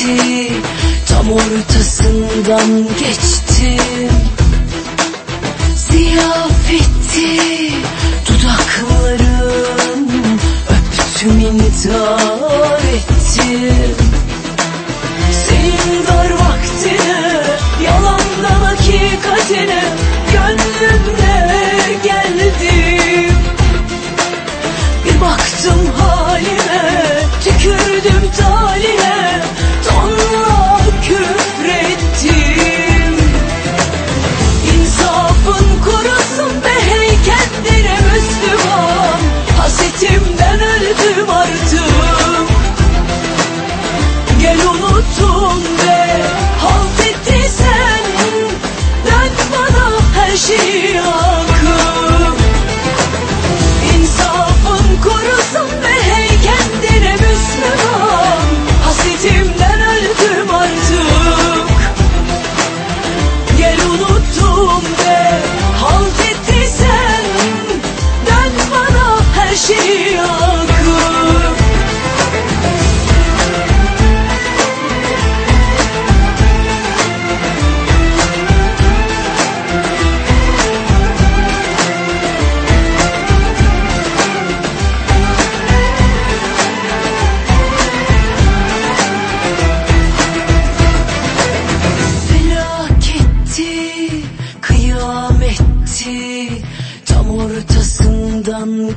gitti Tam ortasından geçtim. Ziyafetti dudaklarım Öptüm intihar ettim. Senin dar vaktine Yalandan hakikatine Gönlümde geldim. Bir baktım halime Tükürdüm talime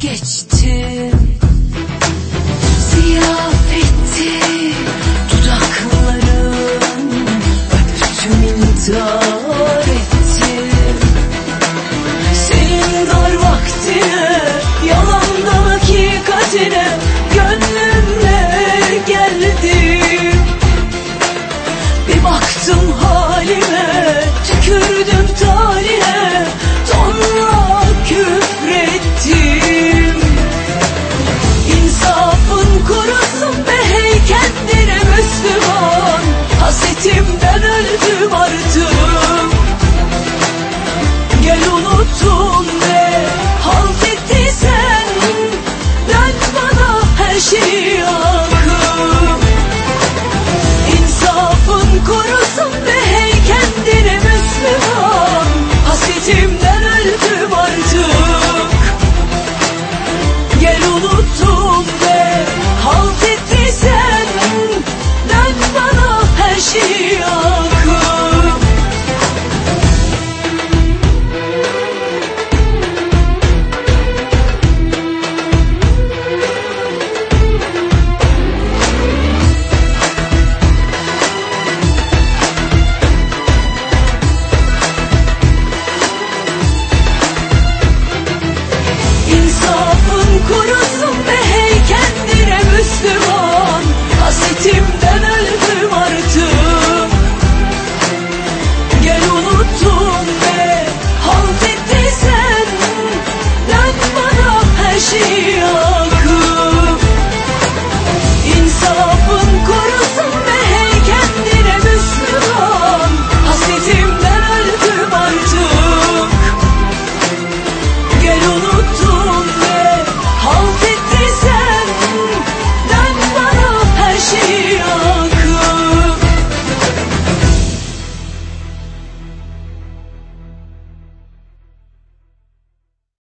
Sketch Müslüman